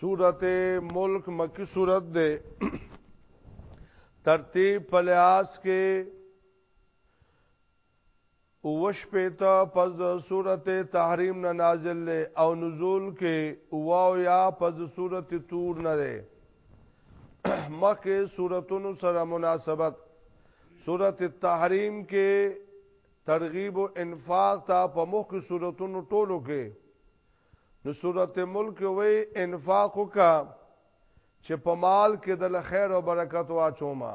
سورت ملک مکی سورت دے ترتیب پلیاس کے اوش پیتا پس د صورت تحریم نه نازل لے او نزول کې اواو یا پس د صورت تور نه لے مخی صورتونو سره مناسبت صورت تحریم کې ترغیب او انفاق ته په مخ کې صورتونو ټولو کې نو صورت ملک وی انفاق کا چې په مال کې د خیر او برکت واچوما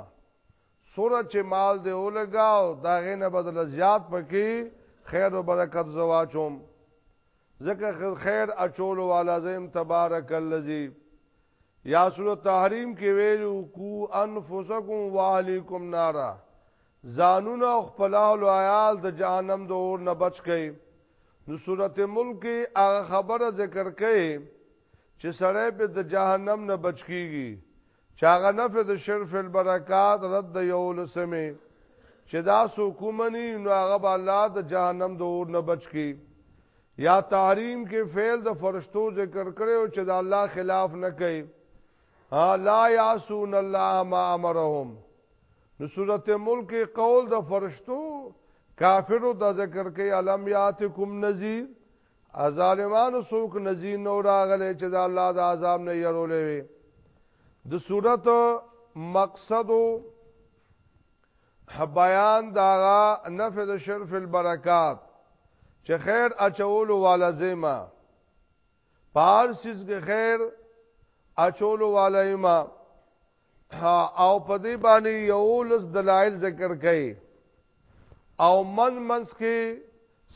سوره چې مال دی ولګاو دا غینه بدل زیات پکې خیر او برکت زواچوم ځکه خیر اچول والا زم تبارک الذی یا سوره تحریم کې ویلو کو انفسکم والیکم نارا ځانونه او خپل اهل عیال د جهنم د اور نه بچ کړئ نو سورته ملک کې هغه خبره ذکر کړي چې سړی په د جهنم نه بچ کیږي چې هغه نفع د شرف البرکات رد یو لسمه چې دا سو کومنی نو هغه به الله د جهنم د اور نه بچ کی یا تحریم کې فعل د فرشتو ذکر کړو چې د الله خلاف نه کوي لا یاسون الله ما امرهم نو سورته ملک قول د فرشتو کافرو د ذکر کې علم یاتکم نذیر ازالمانو سوک نذیر نو راغله چې د الله د عذاب نه يرولې وي د سورته مقصد بیان داغا نفذ شرف البرکات چې خیر اچولو والا زیمه پار سیس کې خیر اچولو والا ما او په دې باندې یو لس دلایل ذکر کړي او من منس کې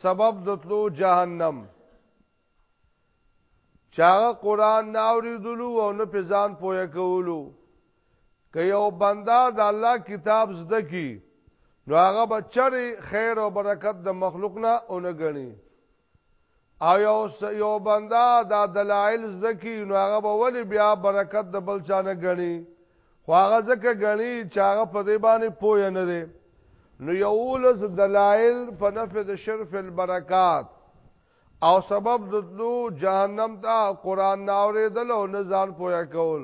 سبب دتلو جهنم چاغه قران نه اوریدلو او نه په ځان پوهه کولو که یو بندا د الله کتاب زده کی نو هغه بچره خیر او برکت د مخلوق نه اونګنی او یو یو بندا دا دلایل زکی نو هغه به ولی بیا برکت د بل چا نه غنی خو هغه زکه غنی چې هغه په دې باندې پوه نه دی نو یو لس دلایل په نفع د شرف البرکات او سبب د تلو جهنم ته قران ناوریدل او نه ځان پوهه کول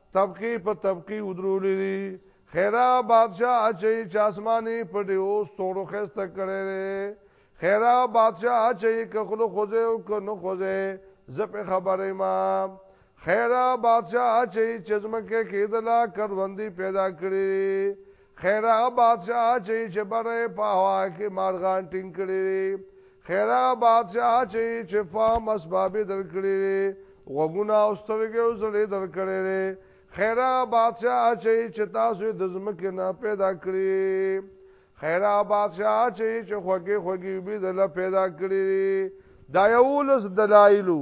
طبقه په طبقه ودرولې دي خیره بادشاہ اچي چې اسماني پټي او ستورو خسته کړي خیره بادشاہ اچي که خلو خوځه او که نو خوځه زپ خبره ما خیره بادشاہ اچي چې زمکه کېدلا کروندي پیدا کړي خیر هغه بادشاہ چې چې بره په هوا کې مارغان ټینګ کړي خیر هغه بادشاہ چې چې فهم اسباب درکړي غوګونه او سترګې او زړه درکړي خیر هغه بادشاہ چې چې تاسو د زمکه نه پیدا کړی خیر هغه بادشاہ چې چې خوږه خوږه به دل پیدا کړی دا یو لس دلایلو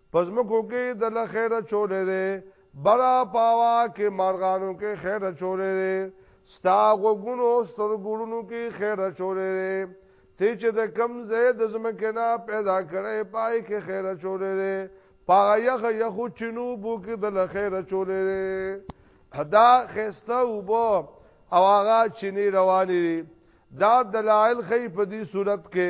په ځمکو کې د له خیر اچولی دی بره په هوا کې مارغانو کې خیر اچولی دی ستا غوږونو او سترګورونو کې خیر اچولی دی ته چې د کم ځای د ځمکې نه پیدا کړی پای کې خیر اچولی دی پاغه یخ یخو چینو بو کې د له خیر اچولی دی دا خسته وبو او هغه چینی روانې دي دا دلایل خې په دې صورت کې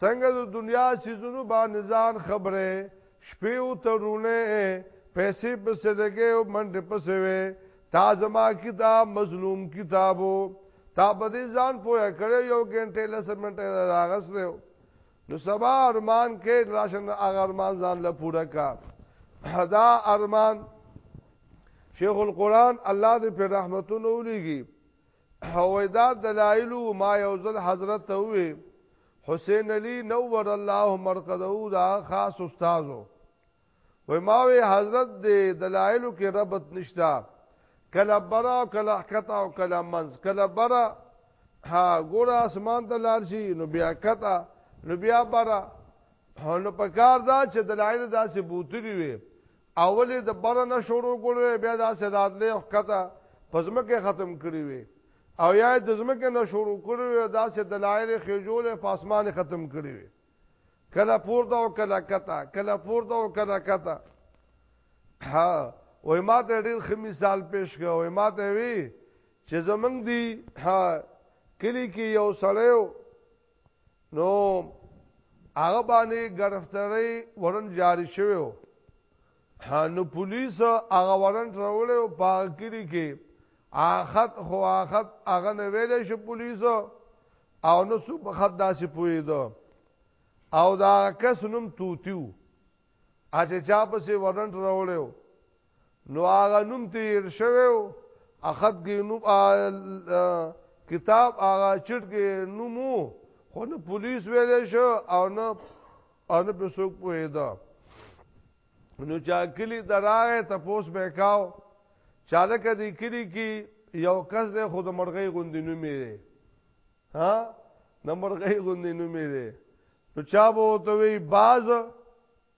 څنګه د دنیا سیزونو باندې ځان خبره شپې او ترونه پیسې په سلګې او منډه پسې وې تا زما کتاب مظلوم کتابو تا په دې ځان پوهه کړې یو غنټه لس منټه راغس له نو سبا ارمان کې راشن هغه ارمان ځان له پوره کا دا ارمان شیخ القران الله دې په رحمتونو ولېږي او دا دلائل ما یوزل حضرت ته وی حسین علی نور الله مرقده دا خاص استادو و ما وی حضرت دې دلائل کې ربط نشتا کله برا او کله حقتا او کله منز کله برا ها ګور اسمان ته لار شي نو بیا کتا نو بیا برا نو پکار دا چې دلائل داسې بوتلی وي اول یې د بره نه شروع کړی بیا داسې راتلی او ښکته په ځمکه ختم کړی وي او یا د ځمکه نه شروع کړی وي داسې دلایل خېجول په اسمان ختم کړی وي کله پورته او کله کته کله پورته او کله کته ها وای ما ته ډیر ښه مثال پیش کړ وای ما ته وی چې زمنګ دی ها کلی کې یو سړیو نو هغه باندې گرفتاری ورن جاری شوی و نو پولیس هغه ورن راولې او پاکری کې اخت خو اخت هغه نه ویلې شو پولیس او نو سو په خط داسې پوي دو او دا کس نوم توتیو اچھا چا پسې ورن راولې نو هغه نوم تیر شوی او اخد کې نو کتاب هغه چټ کې نومو خو نه پولیس ویلې شو او نه او نه په څوک پوهیدا نو چا کلی دراغه تپوس وکاو چاله کدی کلی کی یو کس د خود مرغی غوندې نوم یې ها نمبر غي غوندې نومې ده نو چا به ته وی باز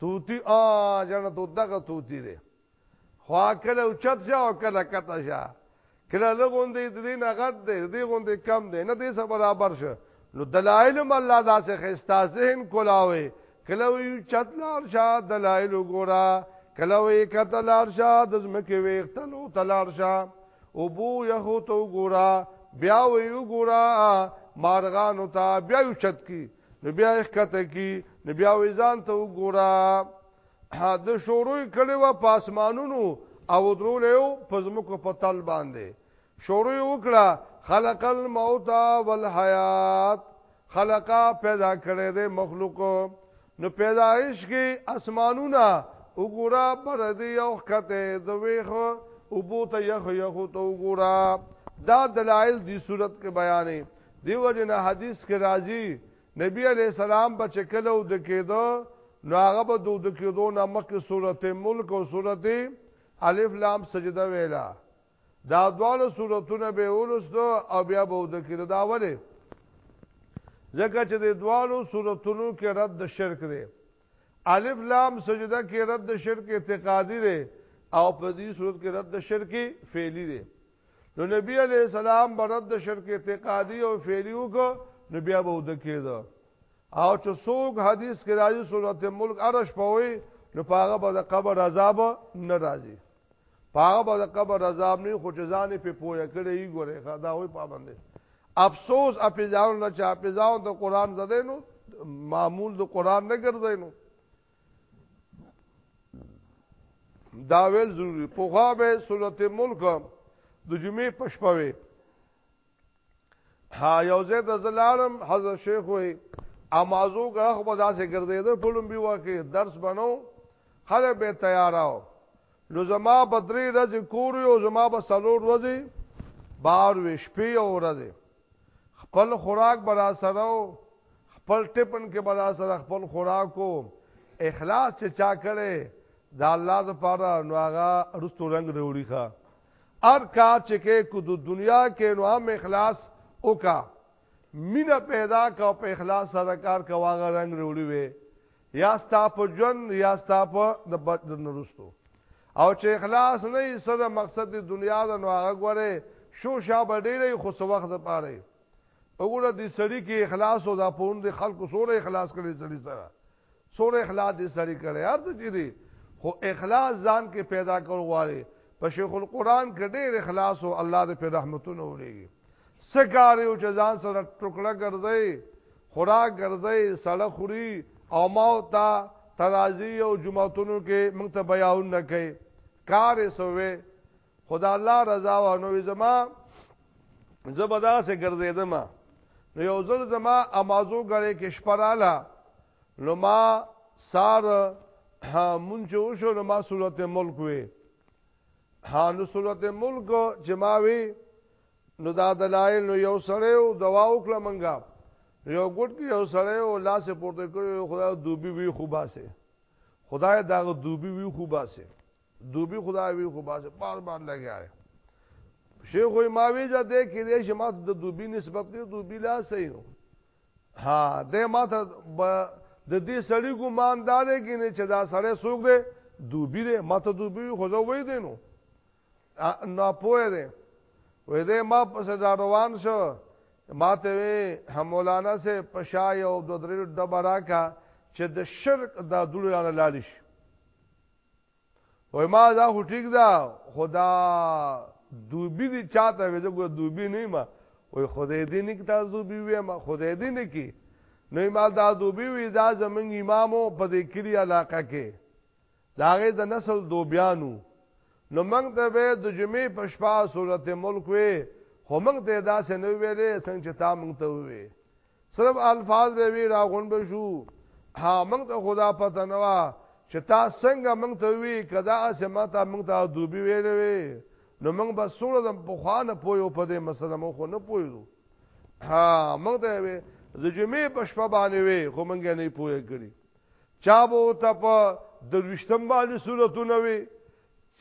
توتی آ جنه تو دغه توتی دی خو کله اوچت شا او کله کته شا کله لغوندې د دې نه غټ دی د دې غوندې کم دی نه دې سره برابر شو نو دلایل هم الله داسې خستا ذهن کولاوي کله وی چت لار شا دلایل وګورا کله وی کته لار شا د زمکه وی اختلو تلار شا او بو یهو تو ګورا بیا وی وګورا مارغانو ته بیا یو چت کی نو بیا یې کته کی نو بیا وې ځان ته وګوره د شوروي کړي وا پاسمانونو او درول یو پزمکو په تل باندې شوروي وکړه خلق الموت والحیات خلقا پیدا کړي د مخلوق نو پیدایش کې اسمانونه وګوره پر دې یو کته د ویخو او بوته یخ یخو تو وګوره دا دلایل دی صورت کې بیانې دیو جن حدیث کې راځي نبی علی السلام به چکلو د کېدو نو هغه به د کېدو نه مکه سورته ملک او سورته الف لام سجده ویلا دا دواړه سورتونه به ولستو او بیا به د کېدو دا وله ځکه چې د دواړو سورتونو کې رد شرک دی الف لام سجده کې رد شرک اعتقادي دی او په دې صورت کې رد شرک فعلی دی نو نبی علی السلام برد شرک اعتقادي او فعلی وکړو نو بیا به ود کېده او چې څوک حدیث کې راځي سورته ملک ارش پوي نو پاغه به د قبر عذاب نه راځي پاغه به قبر عذاب نه خو جزانه په پوهه کړی یې ګوره خدا وې پابند افسوس اپیزاون نه چا اپیزاون د قران زده نو معمول د قران نه ګرځي نو دا ویل ضروری پوغا به سورته ملک د جمعې پښپوي ها یو ځای ته زلالم حضرت شیخ وې امازو غخ په داسې ګرځیدل په لومبي واکه درس بنو خلک به تیاراو نو زما په درې ورځې کور یو زما په سلور ورځې بار وې شپې او ورځې خپل خوراک برا سره خپل ټپن کې برا سره خپل خوراکو اخلاص چې چا کړي دا الله د پاره نو هغه رستو رنگ وروړي ښا هر کار چې کې کو د دنیا کې نو هم اخلاص وکا مینه پیدا کا په اخلاص سره کار کا واغه رنگ وروړي وي یا ستا په جون یا ستا په د بدن رستو او چې اخلاص نه یې سره مقصد د دنیا د نو هغه غوړي شو شابه ډېرې خو څو وخت پاره وګوره د سړی کې اخلاص او د پوند خلکو سره اخلاص کړي سړي سره څوره اخلاص دې سړی کړي هر څه دې خو اخلاص ځان کې پیدا کول غواړي په شیخ القرآن کې ډېر اخلاص او الله دې په رحمتونو ولېږي سکار یو چې ځان سره ټوکړه ګرځي خوراک ګرځي سړه خوري او موت ته ترازی او جمعتونو کې موږ ته بیاون نه کوي کار یې سوې خدا الله رضا و نو زما زبدا سے ګرځیدم نو یو ځل زما امازو غړې کې شپراله نو ما سار مونږ شو نو ما صورت ملک وې ها نو صورت ملک چې ما وې نو دا دلایل نو یو سره او دوا وکړه منګه یو ګډ کې یو سره او لاس پورته کړو خدای دوبي وی خوباسه خدای دا دوبي وی خوباسه دوبی خدای وی خو باز بار بار لګیا دی شیخ وی ما وی ځه دې کې دې شمات د دوبی نسبت کې دوبی لا صحیح نو ها دې ما ته د دې سړی ګمان دار کې نه چې دا سړی سوق دی دوبی دې ما ته دوبی خو ځو وی دی نو نه پوهه دی وې دې ما پس دا روان شو ما ته وی مولانا سے پشا یو د درې دبرا کا چې د شرک دا دړو لاله لالیش وای ما دا خو ټیک دا خدا دوبی دي چاته وې زګو دوبی نه ما وای خدای دې نه کی تاسو دوبی وې ما خدای دې نه کی نو ما دا دوبی وې دا زمنګ امامو په دې کلی علاقه کې داغه د نسل دوبیانو نو موږ ته به د جمعې په شپه صورت ملک وې خو موږ ته دا څه نه ویلې څنګه چې تا موږ ته وې صرف الفاظ به وی را غون بشو ها موږ ته خدا پته نه وا چې تا څنګه موږ ته وی کدا اسما ته موږ ته دوبي ویلې وی نو موږ به سوره د پخوانه پویو په دې مسله مو خو نه پویو ها موږ ته وی د جمعې په شپه باندې وی خو موږ نه پوی کړی چا به ته په دروشتم باندې صورتونه وی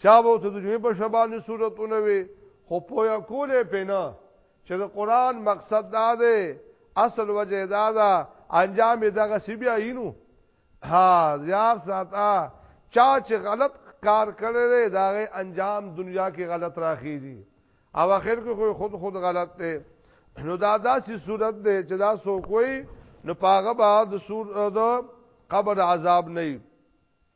چا به ته د جمعې په شپه باندې سورتونه وي خو پویا کولې پېنه چې د قران مقصد دا دی اصل وجه دا ده انجام دغه سی بیا اینو ها یار ساته چا چې غلط کار کړی دا غي انجام دنیا کې غلط راخی دي او اخر کې خود خود غلط دی نو دا داسې صورت دی چې دا سو کوئی نو پاغه بعد سور د قبر عذاب نه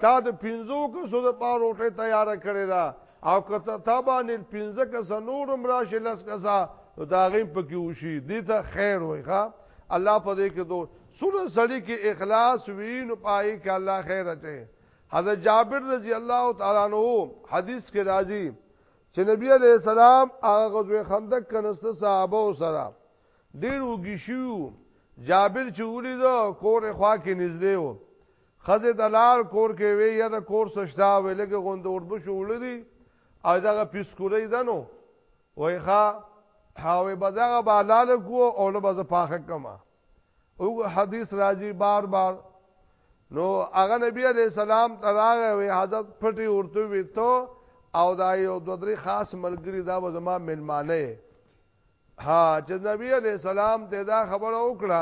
تا د پنځو کسو د پاره روټه تیار کړی دا او کته تا باندې پنځه کس نورم راشه لس کسا نو دا غیم پکې وشي دې ته خیر وای ښا الله په دې کې دو سره سړی کې اخلاص وی نو پای کې الله خیر اچي حضرت جابر رضی الله تعالی عنہ حدیث کې راځي چې نبی علیہ السلام هغه غزوه خندق کنسته صحابه سره ډیر وګی شو جابر چې ولید کور خوا کې نږدې و ښځې د لار کور کې وې یا د کور سشتا وې لګې غوند اوربشو ولدي او دغه پیسکورې دنو وای ښا هاوې بدغه بالاله کو او له بز پاخه کما او حدیث راځي بار بار نو هغه نبی علی السلام تراغه وی حضرت پټي ورته وی ته او دا یو دوه درې خاص ملګری دا زما ملمانه ها چې نبی علی السلام ته دا خبره وکړه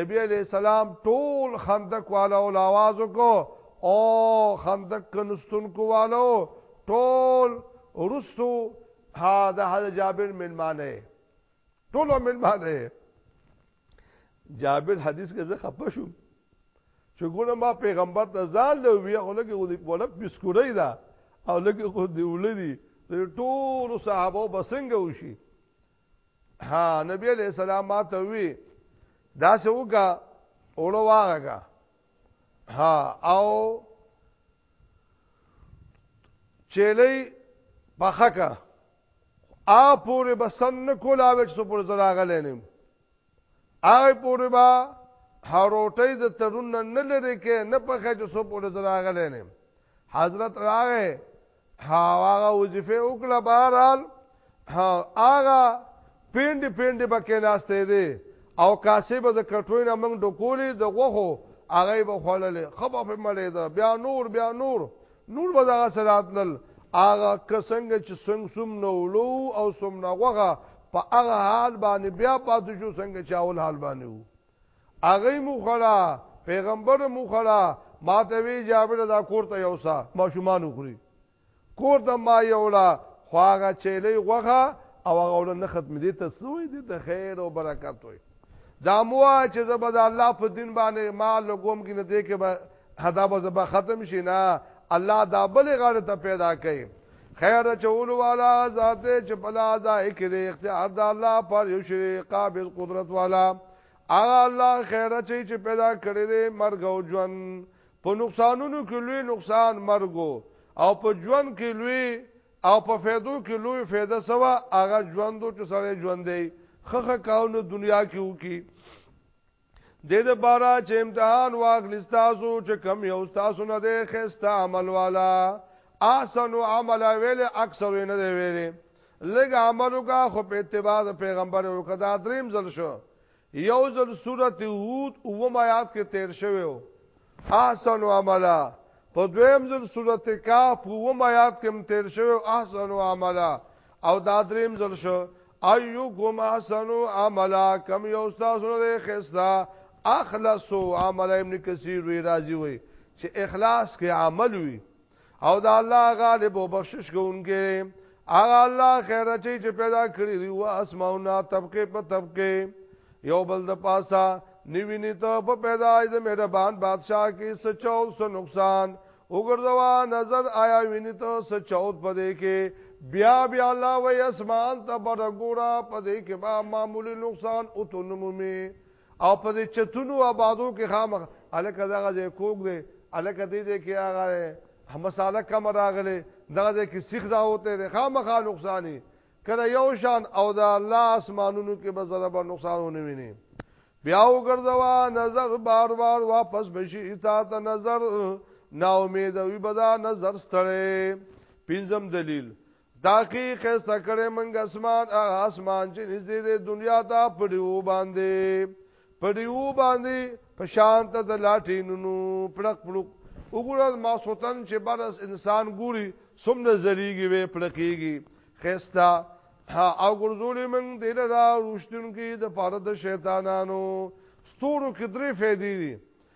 نبی علی السلام ټول خندق والا او आवाज وکړو او خندق کنستون کو والو ټول ورستو ها د حضرت جابر ملمانه ټول ملمانه جابر حدیث کې زه خپه شوم چې ګوره ما پیغمبر ته ځان له وی خو لګي غوډي وړه بسکوري دا او لګي خو دی ولدي ټول صحابه بسنګ وشي ها نبی علیہ السلام ما ته وی دا څه وکا اولو واغه ها او چيلي پخکا آ پورې بسن نه کولاوي چې پر زراغلې نیم آ پورې با هروټې د ترون نه لري کې نه پخې چې پر زراغلې نیم حضرت راغې هاغه وظیفه وکړه بهرال هغه پیند پیند بکې ناشته دي او کاسې به د کټوي نه موږ ډکولې د غوخو هغه به خړلې خبر په مړې ده بیا نور بیا نور نور به دغه سراتل هغه کسنګ چې څنګه سم نو لو او سم نغوغه په هغه حال باندې بیا پاتې شو څنګه چې اول حال باندې وو هغه مو خړه پیغمبر مو خړه ما ته وی جابر دا کور ته یوسا ماشومان خوري کور ته ما یولا خواغه چيلې غوخه او هغه نه ختم دي ته سوې دي ته خیر او برکت وي دا مو چې زبد الله په دین باندې ما لګوم کې نه دې کې هدا به زبا ختم شي نه الله دا بل غاړه ته پیدا کړي خیر چول والا ذات چې بلا ځای کې د اختیار د الله پر یو شی قابل قدرت والا اغه الله خیر چې چې پیدا کړی دی مرګ او ژوند په نقصانونو کې لوی نقصان مرګ او په ژوند کې لوی او په فیدو کې لوی فیده سوا اغه ژوندو چې سره ژوند دی خخه کاونه دنیا کې وکي د دې لپاره چې امتحان واخلي تاسو چې کم یو تاسو نه دی خسته عمل والا احسن عمل ویل اکثر نه دی ویل لګ عملو کا خو په اتباع پیغمبر او کدا دریم ځل شو یو ځل سورته هود او ما یاد کې تیر شوی احسن عملا په دویم ځل صورت کاف وو ما یاد کوم تیر شوی احسن عملا او دا دریم ځل شو ایو کوم احسن عملا کم یو تاسو نه خستا اخلصو عمل ابن کثیر وی راضی وی چې اخلاص کې عمل وی او دا الله غالب او بخشش کوونکی هغه الله خیر چي چې پیدا کړی دی او اسماونه طبقه په طبقه یو بل د پاسا نیوینی ته په پیدا د مهربان بادشاہ کې سچاو سو نقصان وګرځوا نظر آیا ویني ته سچاو په دې کې بیا بیا الله و اسمان ته برګورا په دې کې ما معمولی نقصان او تنمومي او په دې چتونو آبادو کې خامخ الکه دغه ځای کوګ دی الکه دې دې کې هغه مساله کم راغله دغه ځای کې سیخ دا هوته دی خامخ نقصانې کله یو شان او دا الله اسمانونو کې به ضرب نقصانونه ویني بیا وګرځوا نظر بار بار واپس بشي اطاعت نظر نا امید وي بدا نظر ستړي پنځم دلیل دا کی خسته کړي منګ اسمان هغه اسمان چې نږدې د دنیا ته پړیو باندې پړیو باندې په شان ته د لاټینونو پړق پړق وګوره ما سوتن چې برس انسان ګوري سم نظریږي وې پړقېږي خسته او ګرځولې موږ دې را روشتون کې د پاره د شیطانانو ستورو کې درې فائدې دي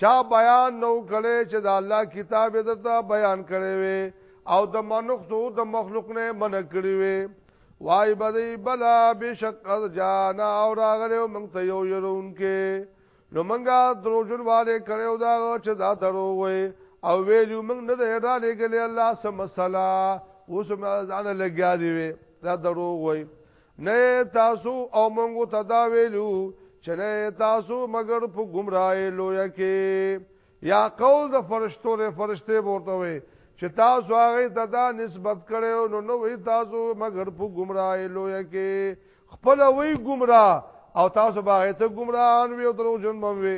چا بیان نو کړي چې د الله کتاب یې درته بیان کړي وي او د منختو د مخلوق نه من کړي وي وای بدی بلا بشک از جانا او راغلو مونږ ته یو يرون کې نو مونږه دروژن والے کړو دا چې دا درو وي او ویلو مونږ نه ده را لګلې الله سم مسلا اوس مې ځان لګیا دی وي دا درو وي نه تاسو او مونږ ته دا ویلو چې نه تاسو مگر په گمراهی لوی کې یا قول د فرشتو ر فرشته ورته وي چې تاسو هغه ته دا نسبت کړو نو نو وی تاسو مگر په گمراهی لوی کې خپل وی گمراه او تاسو باغې ته گمراهان وي او درو جن بم وي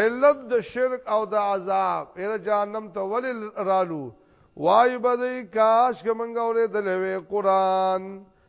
علت د شرک او د عذاب ال جهنم ته ول رالو وای بدی کاش کومنګ اورې دلوي قران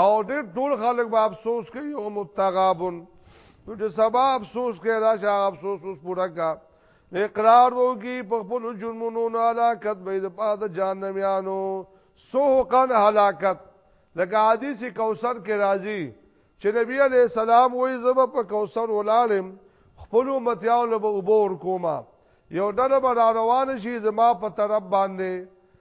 او ډېر ټول خلک به افسوس کوي او متغابن نو چې سبا افسوس کوي دا چې افسوس اوس پورا کا اقرار وږي په خپل جرمونو نه علاقت به د پاد جانمیانو سوقن هلاکت لکه حدیث کوثر کې راځي چې نبی علی السلام وې زب په کوثر ولالم خپل متیاو له وبور کوما یو ډله به روان شي زما په طرف باندې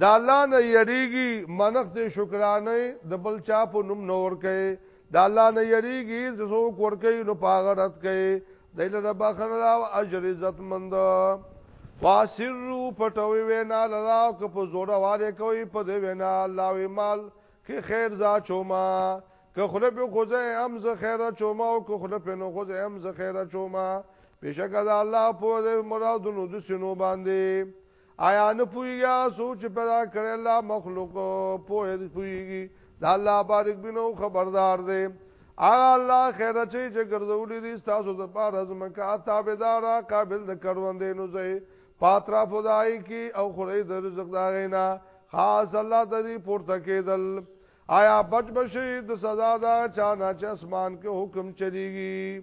د الله نه یریږي منښت دی شکرانه د بل چا په نوم نه ورکه د الله نه یریږي چې څوک ورکه نو پاغه رد کوي دله د بخنه او اجر عزت مند واسرو پټوي وینا لرا او که په زوره واره کوي په دی وینا الله وی مال کې خیر ذا چوما که خله په خوځه هم ز خیره چوما او که خله په نو خوځه هم ز خیره چوما بشک دا الله په مرادونو د سينو باندې آیا نه پویږي سوچ پیدا کړی الله مخلوق پوه دې پویږي دا الله بارک بنو خبردار دی اغه الله خیر چي چې ګرځولې دي تاسو د پاره ازم کا تابعدار قابل د کروندې نو زه پاترا فدای کی او خړې د رزق دا غینا خاص الله د دې پورته کېدل آیا بچ بشي د سزا دا چانه چې اسمان کې حکم چلیږي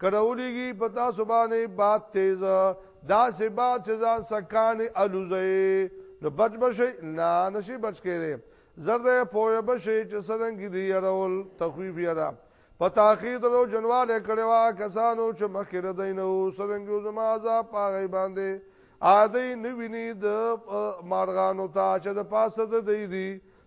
کرولیږي په تاسو باندې باد تیز دا سه باد چې ځان سکان الوزي نو بچ بشي نه نشي بچ کېږي زرده پوهه بشي چې څنګه دی يرول تخويف يرا په تاخير درو جنواله کړوا کسانو چې مخکې ردینو څنګه زما عذاب پاغي باندې عادی نویني د مارغانو ته چې د پاسه د دی دی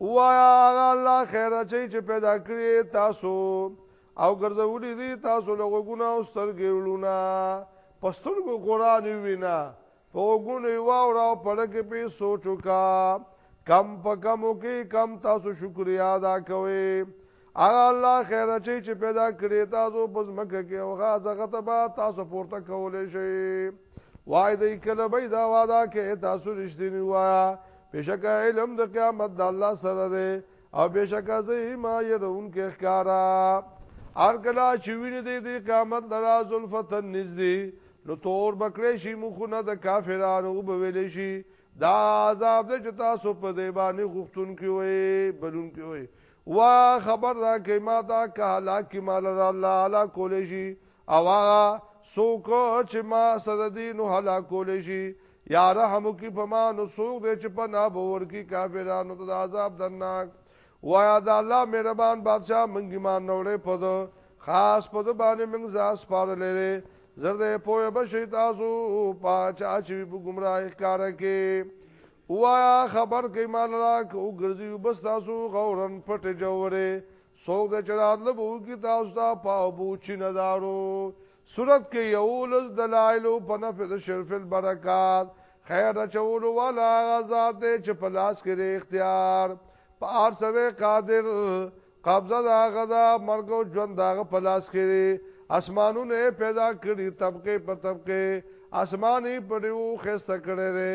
وایا هغه الله خیر چي چې پیدا کړی تاسو او ګرځولې دي تاسو له غوګونه او سترګې ولونه پسترګو قران وینا په غوګونه واور او پړکه په سوچو کا کم په کمو کې کم تاسو شکریا ادا کوئ هغه الله خیر چي چې پیدا کړی تاسو په ځمکه کې او هغه ته به تاسو پورته کولې شي وای دې کله به دا واده کې تاسو رښتینی وایا بشک علم د قیامت د الله سره دی او بشک زه ما يرون کې ښکارا ار کلا چې ویني دې د قیامت دراز الفتن نږدې نو تور بکړې شي مخونه د کافرانو وبویل شي دا عذاب دې چې تاسو په دې باندې غوښتون کې وي بلون کې وي وا خبر را کئ ماته که هلاک کی ما لره الله هلاک کولی شي او هغه څوک چې ما سره دی نو هلاک کولی شي یا رحم وکي په ما نو څوک دی چې پناه به ورکي کافرانو ته د عذاب درناک وایا د الله مهربان بادشاہ منګی ما نوړې په دو خاص په دو باندې منګ ځا سپار لري زرد پوهه بشي تاسو پاچا چې په گمراه ښکارا کې ووایا خبر کئ ما لره که وګرځیو به ستاسو غورا پټې جوورې، څوک دی چې راتله به وکړي تاسو ته په اوبو چینه دارو صورت کې یوولس دلایل په نفع د شرف البرکات خیر اچولو والا هغه ذات دی چې په لاس کې دی اختیار په هر څه دی قادر قبضه د هغه ده مرګ او ژوند د هغه په لاس کې دی اسمانونه یې پیدا کړي طبقې په طبقې اسمان یې په ډېرو ښایسته کړی دی